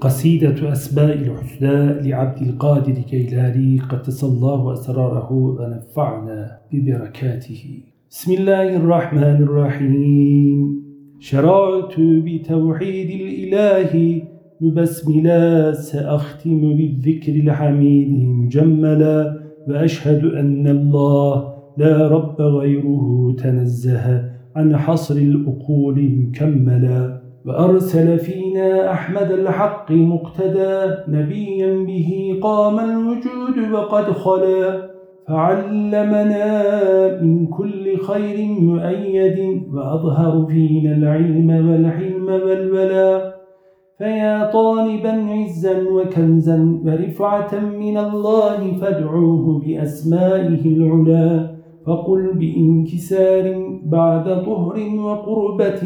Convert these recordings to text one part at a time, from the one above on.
قصيدة أسماء الحسنى لعبد القادر كيلاني قدس الله أسراره ونفعنا ببركاته. بسم الله الرحمن الرحيم. شرعت بتوحيد الإله مبسملا سأختم بالذكر الحميد مجملا وأشهد أن الله لا رب غيره تنزه عن حصر الأقول مكملا. وأرسل فينا أحمد الحق مقتدى نبيا به قام الوجود وقد خلا فعلمنا من كل خير مؤيد وأظهر فينا العلم والحلم والولا. فيا طالبا عزا وكنزا ورفعة من الله فادعوه بأسمائه العلا. فقل بإنكسار بعد طهر وقربة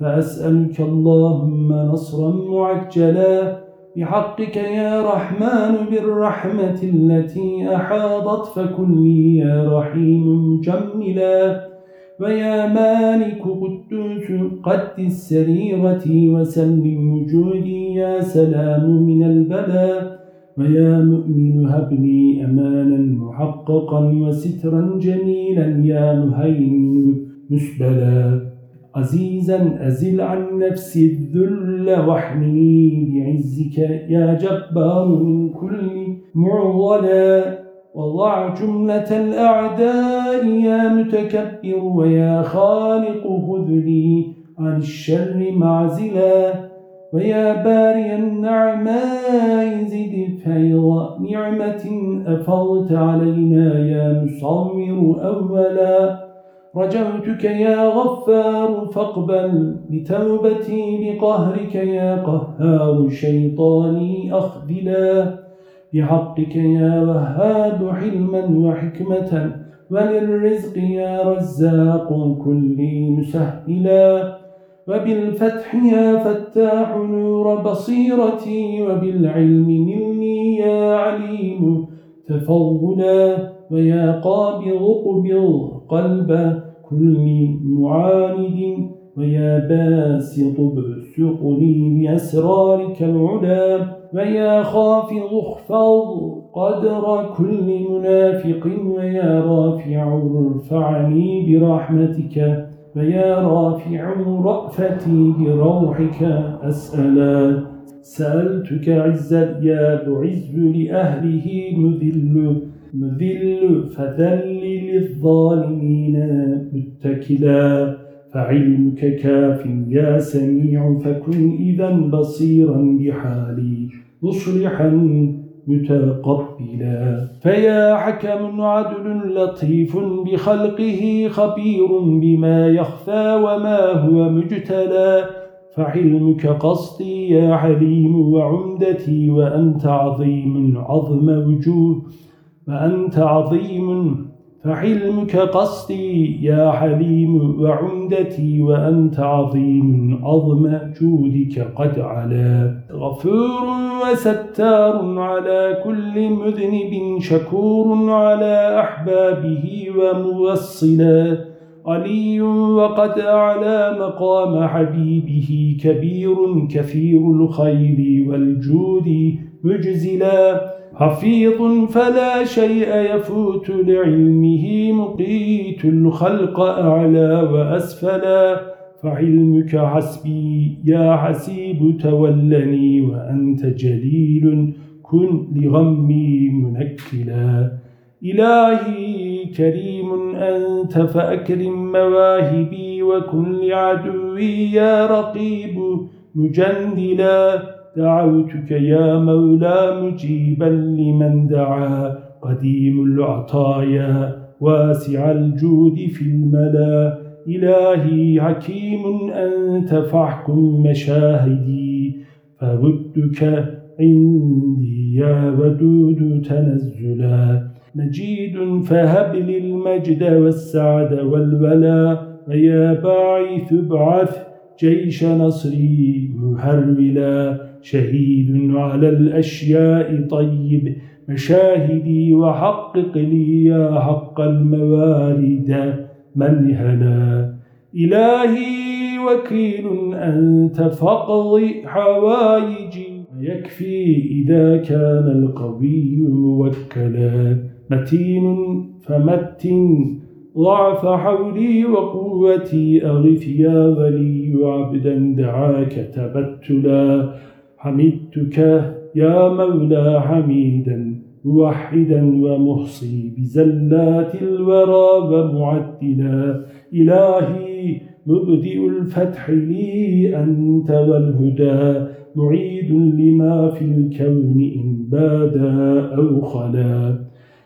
فأسألك اللهم نصرا معجلا بحقك يا رحمن بالرحمة التي أحاضت فكلي يا رحيم مجملا. ويا مالك قدوس قد السريرة وسلم وجودي يا سلام من البلاء ويا مؤمن هب لي أمانا محققا وسترا جميلا يا مهيمن مسبلا. عزيزا أزل عن نفسي الذل واحمني بعزك يا جبار من كل معضلا وضع جملة الأعداء يا متكبر ويا خالق خذلي عن الشر معزلا. ويا باري النعماء زد فيض نعمة أفضت علينا يا مصور أولا. رجوتك يا غفار فاقبل بتوبتي بقهرك يا قهار شيطاني أخذلا. بحقك يا وهاب حلما وحكمة وللرزق يا رزاق كل مسهلا. وبالفتح يا فتاح نور بصيرتي وبالعلم مني يا عليم تفضلا. ويا قابض قبض قلب كل معاند ويا باسط بسقني بأسرارك العلا ويا خافض اخفض قدر كل منافق ويا رافع ارفعني برحمتك ويا رافع رأفتي بروحك أسألا سألتك عزا يا بعز لأهله مذل مذل فذل للظالمين متكلا. فعلمك كاف يا سميع فكن إذا بصيرا بحالي مصلحا متقبلا. فيا حكم عدل لطيف بخلقه خبير بما يخفى وما هو مجتلى. فحلمك قصدي يا حليم وعمدتي وأنت عظيم عظم وجوه وأنت عظيم فحلمك قصدي يا حليم وعمدتي وأنت عظيم عظم جودك قد علا. غفور وستار على كل مذنب شكور على أحبابه وموصلا. علي وقد أعلى مقام حبيبه كبير كثير الخير والجود مجزلا. حفيظ فلا شيء يفوت لعلمه مقيت الخلق أعلى وأسفلا. فعلمك حسبي يا حسيب تولني وأنت جليل كن لغمي منكلا. إلهي كريم أنت فأكرم مواهبي وكن لعدوي يا رقيب مجندلا. دعوتك يا مولى مجيبا لمن دعا قديم العطايا واسع الجود في الملا. إلهي حكيم أنت فاحكم مشاهدي فودك عندي يا ودود تنزلا. مجيد فهب لي المجد والسعد والولا ويا باعث ابعث جيش نصري مهرولا شهيد على الأشياء طيب مشاهدي وحقق لي يا حق الموارد. منهلا إلهي وكيل أنت فقضي حوايجي ويكفي إذا كان القوي موكلا. متين فمتن ضعف حولي وقوتي. أغث يا ولي عبدا دعاك تبتلا. حمدتك يا مولى حميدا موحدا ومحصي بزلات الورى ومعدلا. إلهي مبدئ الفتح لي أنت والهدى. معيد لما في الكون إن بادا أو خلا.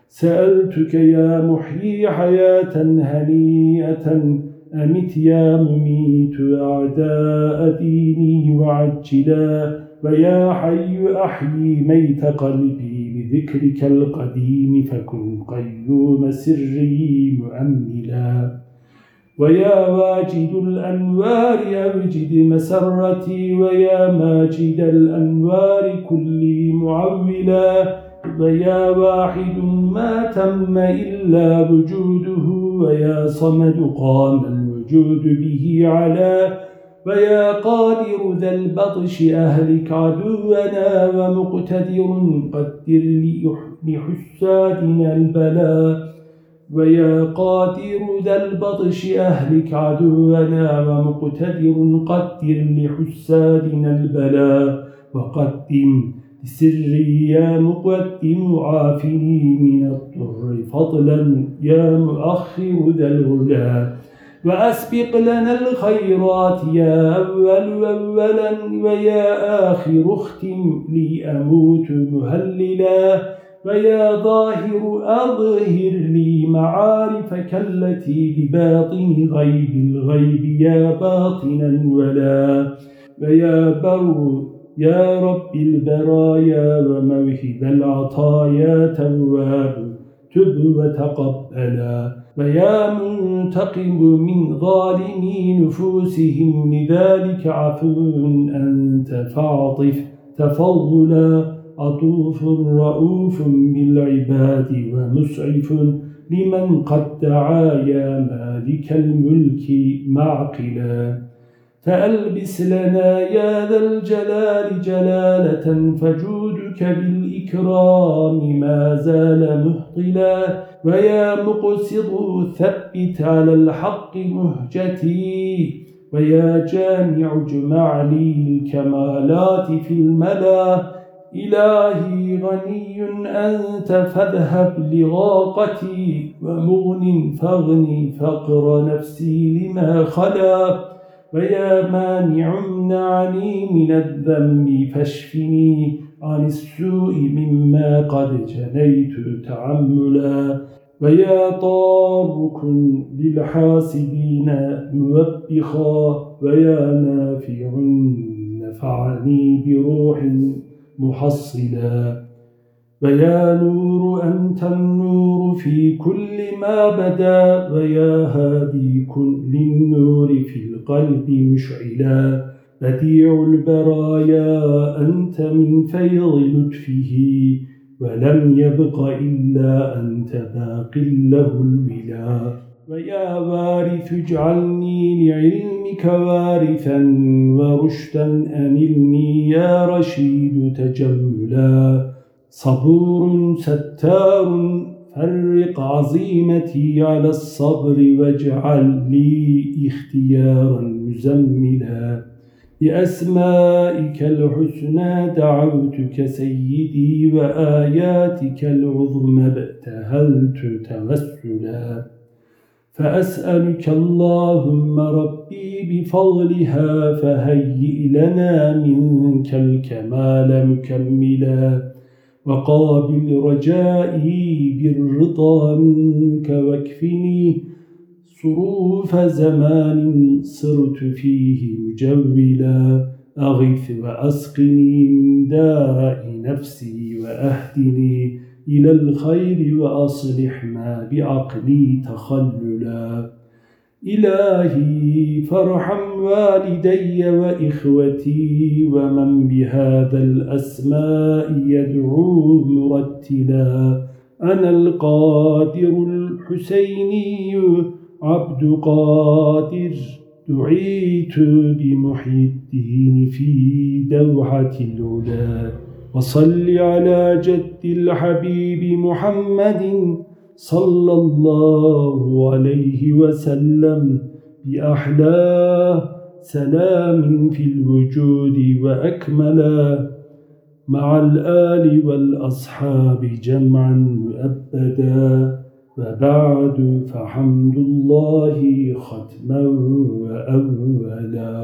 سألتك يا محيي حياة هنيئة أمت يا مميت أعداء ديني وعجلا ويا حي أحيي ميت قلبي بذكرك القديم فكن قيوم سري مؤملا. ويا واجد الأنوار أوجد مسرتي ويا ماجد الأنوار كلي معولا. ويا واحد ما تم إلا وجوده ويا صمد قام الوجود به على. ويا قادر ذا البطش أهلك عدونا ومقتدر قدر لحسادنا البلاء ويا قادر ذا البطش أهلك عدونا ومقتدر قدر لحسادنا البلاء وقدم بسري يا مقدم عافني من الضر فضلا يا مؤخر ذا الهدى وأسبق لنا الخيرات يا أول أولا ويا آخر اختم لي أموت مهللا ويا ظاهر أظهر لي معارفك التي بباطن غيب الغيب يا باطنا ولا ويا بر يا رب البرايا وموهب العطايا تواب تب وتقبلا ويا منتقم من ظالمي نفوسهم لذلك عفو أنت فاعطف تفضلا عطوف رؤوف بالعباد ومسعف لمن قد دعا يا مالك الملك معقلا. فألبس لنا يا ذا الجلال جلالة فجودك بالإكرام ما زال مهطلا ويا مقصد ثبت على الحق مهجتي ويا جامع اجمع لي الكمالات في الملا إلهي غني أنت فاذهب لغاقتي ومغن فاغني فقر نفسي لما خلا ويا مانع منعني من الذنب فاشفني عن السوء مما قد جنيت تعملا ويا طارك للحاسدين موبخا ويا نافع نفعني بروح محصلا ويا نور أنت النور في كل ما بدا ويا هادي كل النور في القلب مشعلا بديع البرايا أنت من فيض لطفه ولم يبق إلا أنت باق له الولا ويا وارث اجعلني لعلمك وارثا ورشدا أنلني يا رشيد تجملا. صبور ستار فرق عظيمتي على الصبر واجعل لي اختيارا مزملا. بأسمائك الحسنى دعوتك سيدي وآياتك العظمى ابتهلت توسلا. فأسألك اللهم ربي بفضلها فهيئ لنا منك الكمال مكملا. وقابل رجائي بالرضا منك واكفني صروف زمان صرت فيه مجولا أغث وأسقني من داء نفسي وأهدني إلى الخير وأصلح ما بعقلي تخللا. إلهي فارحم والدي وإخوتي ومن بهذا الأسماء يدعو مرتلا. أنا القادر الحسيني عبد قادر دعيت بمحي الدين في دوحة العلا وصل على جد الحبيب محمد صلى الله عليه وسلم بأحلى سلام في الوجود وأكملا مع الآل والأصحاب جمعا مؤبدا. وبعد فحمد الله ختما وأولا.